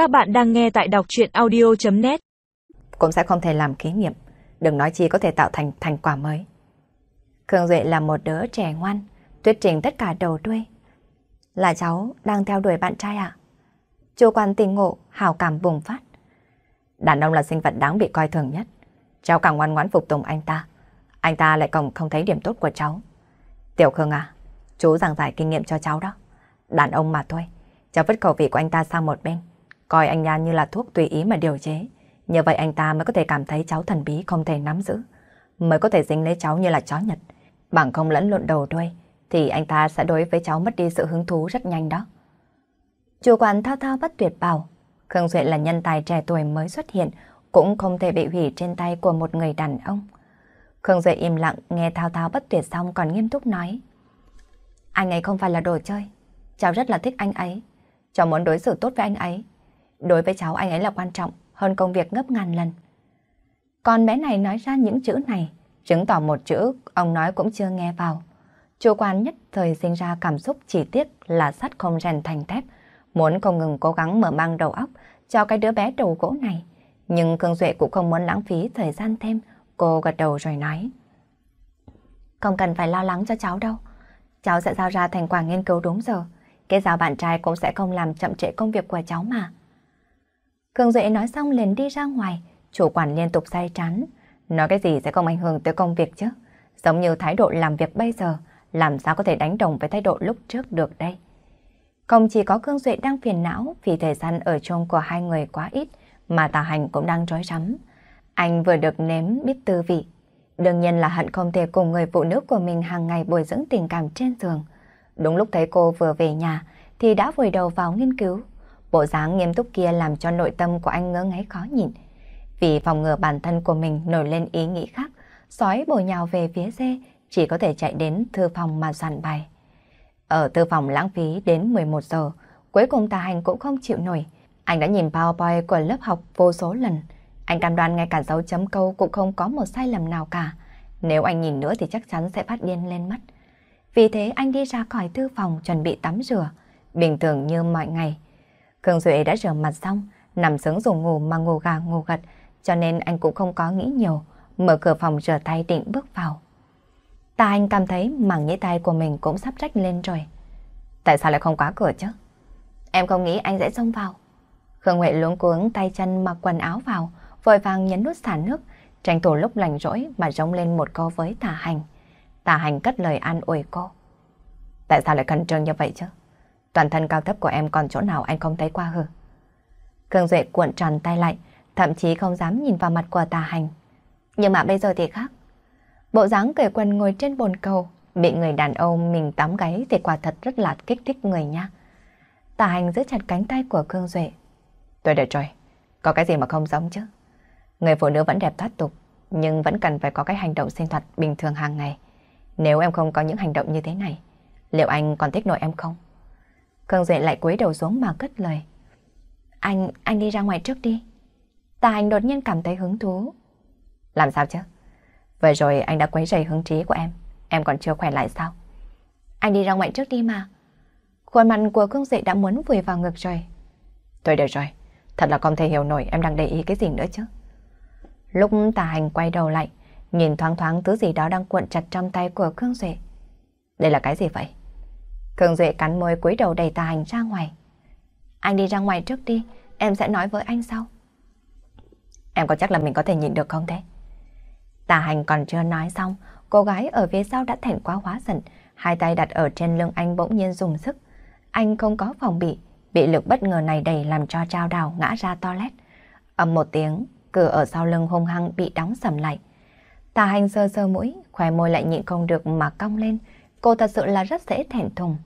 Các bạn đang nghe tại đọc chuyện audio.net Cũng sẽ không thể làm ký nghiệm, đừng nói chi có thể tạo thành thành quả mới. Khương Duệ là một đứa trẻ ngoan, tuyết trình tất cả đầu đuôi. Là cháu đang theo đuổi bạn trai ạ? À? Chu quan tình ngộ, hào cảm bùng phát. Đàn ông là sinh vật đáng bị coi thường nhất. Cháu càng ngoan ngoãn phục tùng anh ta. Anh ta lại còn không thấy điểm tốt của cháu. Tiểu Khương à, chú giảng giải kinh nghiệm cho cháu đó. Đàn ông mà thôi. Cháu vứt khẩu vị của anh ta sang một bên. Coi anh nhan như là thuốc tùy ý mà điều chế. Như vậy anh ta mới có thể cảm thấy cháu thần bí không thể nắm giữ. Mới có thể dính lấy cháu như là chó nhật. Bằng không lẫn lộn đầu đuôi. Thì anh ta sẽ đối với cháu mất đi sự hứng thú rất nhanh đó. Chủ quản thao thao bất tuyệt bảo. Khương Duệ là nhân tài trẻ tuổi mới xuất hiện. Cũng không thể bị hủy trên tay của một người đàn ông. Khương Duệ im lặng, nghe thao thao bất tuyệt xong còn nghiêm túc nói. Anh ấy không phải là đồ chơi. Cháu rất là thích anh ấy. Cháu muốn đối xử tốt với anh ấy. Đối với cháu anh ấy là quan trọng hơn công việc gấp ngàn lần. Con bé này nói ra những chữ này, chứng tỏ một chữ ông nói cũng chưa nghe vào. Chủ quan nhất thời sinh ra cảm xúc chỉ tiếc là sắt không rèn thành thép, muốn không ngừng cố gắng mở mang đầu óc cho cái đứa bé đầu gỗ này. Nhưng Khương Duệ cũng không muốn lãng phí thời gian thêm, cô gật đầu rồi nói. Không cần phải lo lắng cho cháu đâu, cháu sẽ giao ra thành quả nghiên cứu đúng giờ. Cái giáo bạn trai cũng sẽ không làm chậm trễ công việc của cháu mà. Cường Duệ nói xong liền đi ra ngoài, chủ quản liên tục say trán. Nói cái gì sẽ không ảnh hưởng tới công việc chứ? Giống như thái độ làm việc bây giờ, làm sao có thể đánh đồng với thái độ lúc trước được đây? Không chỉ có Cương Duệ đang phiền não vì thời gian ở chung của hai người quá ít, mà Tà Hành cũng đang rối rắm. Anh vừa được nếm biết tư vị. Đương nhiên là hận không thể cùng người phụ nữ của mình hàng ngày bồi dưỡng tình cảm trên giường. Đúng lúc thấy cô vừa về nhà thì đã vùi đầu vào nghiên cứu. Bộ dáng nghiêm túc kia làm cho nội tâm của anh ngơ ngáy khó nhìn. Vì phòng ngừa bản thân của mình nổi lên ý nghĩ khác, sói bồi nhào về phía xe, chỉ có thể chạy đến thư phòng mà soạn bài. Ở thư phòng lãng phí đến 11 giờ, cuối cùng tà hành cũng không chịu nổi. Anh đã nhìn PowerPoint của lớp học vô số lần. Anh cam đoan ngay cả dấu chấm câu cũng không có một sai lầm nào cả. Nếu anh nhìn nữa thì chắc chắn sẽ phát điên lên mất. Vì thế anh đi ra khỏi thư phòng chuẩn bị tắm rửa, bình thường như mọi ngày. Khương Duệ đã rửa mặt xong, nằm sướng dùng ngủ mà ngủ gà ngủ gật, cho nên anh cũng không có nghĩ nhiều, mở cửa phòng rửa tay định bước vào. Ta anh cảm thấy mảng nhĩ tay của mình cũng sắp rách lên rồi. Tại sao lại không khóa cửa chứ? Em không nghĩ anh sẽ xông vào. Khương Huệ luống cuống tay chân mặc quần áo vào, vội vàng nhấn nút xả nước, tranh thủ lúc lành rỗi mà rống lên một câu với tà hành. Tà hành cất lời an ủi cô. Tại sao lại cần trương như vậy chứ? Toàn thân cao thấp của em còn chỗ nào anh không thấy qua hờ. Khương Duệ cuộn tròn tay lại, thậm chí không dám nhìn vào mặt của tà hành. Nhưng mà bây giờ thì khác. Bộ dáng cởi quần ngồi trên bồn cầu, bị người đàn ông mình tắm gáy thì quả thật rất là kích thích người nha. Tà hành giữ chặt cánh tay của Cương Duệ. Tôi đợi rồi, có cái gì mà không giống chứ? Người phụ nữ vẫn đẹp thoát tục, nhưng vẫn cần phải có cái hành động sinh hoạt bình thường hàng ngày. Nếu em không có những hành động như thế này, liệu anh còn thích nổi em không? Khương Duệ lại cúi đầu xuống mà cất lời. Anh, anh đi ra ngoài trước đi. Tà hành đột nhiên cảm thấy hứng thú. Làm sao chứ? Vừa rồi anh đã quấy rầy hứng trí của em. Em còn chưa khỏe lại sao? Anh đi ra ngoài trước đi mà. Khuôn mặt của Khương Duệ đã muốn vùi vào ngực rồi. Thôi được rồi. Thật là không thể hiểu nổi em đang để ý cái gì nữa chứ. Lúc tà hành quay đầu lại, nhìn thoáng thoáng thứ gì đó đang cuộn chặt trong tay của Khương Duệ. Đây là cái gì vậy? Khương Duệ cắn môi cúi đầu đầy tà hành ra ngoài. Anh đi ra ngoài trước đi, em sẽ nói với anh sau. Em có chắc là mình có thể nhịn được không thế? Tà hành còn chưa nói xong, cô gái ở phía sau đã thẹn quá hóa giận, hai tay đặt ở trên lưng anh bỗng nhiên dùng sức. Anh không có phòng bị, bị lực bất ngờ này đẩy làm cho trao đào ngã ra toilet. Âm một tiếng, cửa ở sau lưng hung hăng bị đóng sầm lại. Tà hành sơ sơ mũi, khóe môi lại nhịn không được mà cong lên. Cô thật sự là rất dễ thẹn thùng.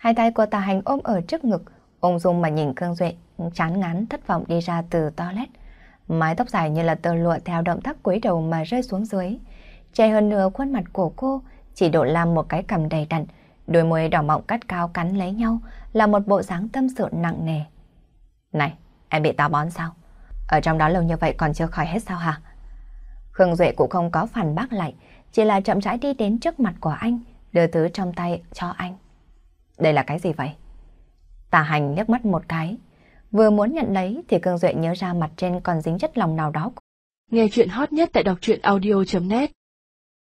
Hai tay của tà hành ôm ở trước ngực, ung dung mà nhìn Khương Duệ, chán ngán thất vọng đi ra từ toilet. Mái tóc dài như là tơ lụa theo động tác cúi đầu mà rơi xuống dưới. Che hơn nửa khuôn mặt của cô, chỉ độ làm một cái cầm đầy đặn, đôi môi đỏ mọng cắt cao cắn lấy nhau là một bộ dáng tâm sự nặng nề. Này, em bị táo bón sao? Ở trong đó lâu như vậy còn chưa khỏi hết sao hả? Khương Duệ cũng không có phản bác lại, chỉ là chậm rãi đi đến trước mặt của anh, đưa thứ trong tay cho anh. Đây là cái gì vậy? Tà hành liếc mắt một cái. Vừa muốn nhận lấy thì Cương Duệ nhớ ra mặt trên còn dính chất lòng nào đó. Nghe chuyện hot nhất tại đọc truyện audio.net